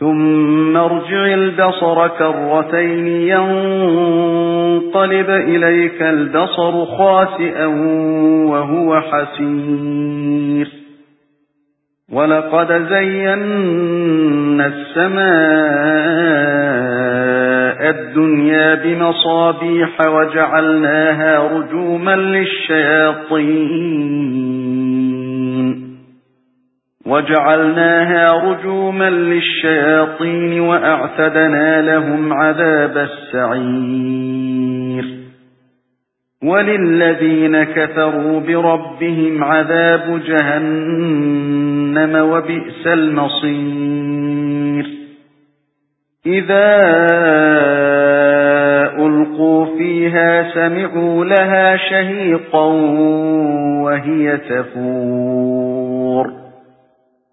ثُمَّ ارْجِعِ الْبَصَرَ كَرَّتَيْنِ يَنقَلِبْ إِلَيْكَ الْبَصَرُ خَاسِئًا وَهُوَ حَسِيرٌ. وَلَقَدْ زَيَّنَّا السَّمَاءَ الدُّنْيَا بِمَصَابِيحَ وَجَعَلْنَاهَا رُجُومًا لِلشَّيَاطِينِ. وَجَعَلْنَاهَا رُجُومًا لِلشَّيَاطِينِ وَأَعْتَدْنَا لَهُمْ عَذَابَ السَّعِيرِ. وَلِلَّذِينَ كَفَرُوا بِرَبِّهِمْ عَذَابُ جَهَنَّمَ وَبِئْسَ الْمَصِيرُ. إِذَا أُلْقُوا فِيهَا سَمِعُوا لَهَا شَهِيقًا وَهِيَ تَفُورُ.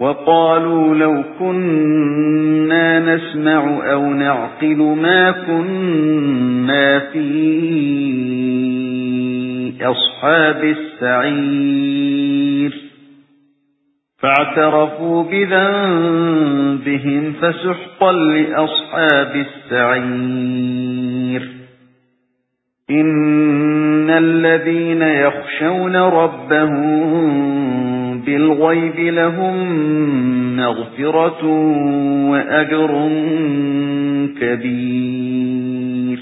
وقالوا لو كنا نسمع أو نعقل ما كنا في أصحاب السعير. فاعترفوا بذنبهم فسحقا لأصحاب السعير. إن الذين يخشون ربهم بالغيب لهم مغفرة وأجر كبير.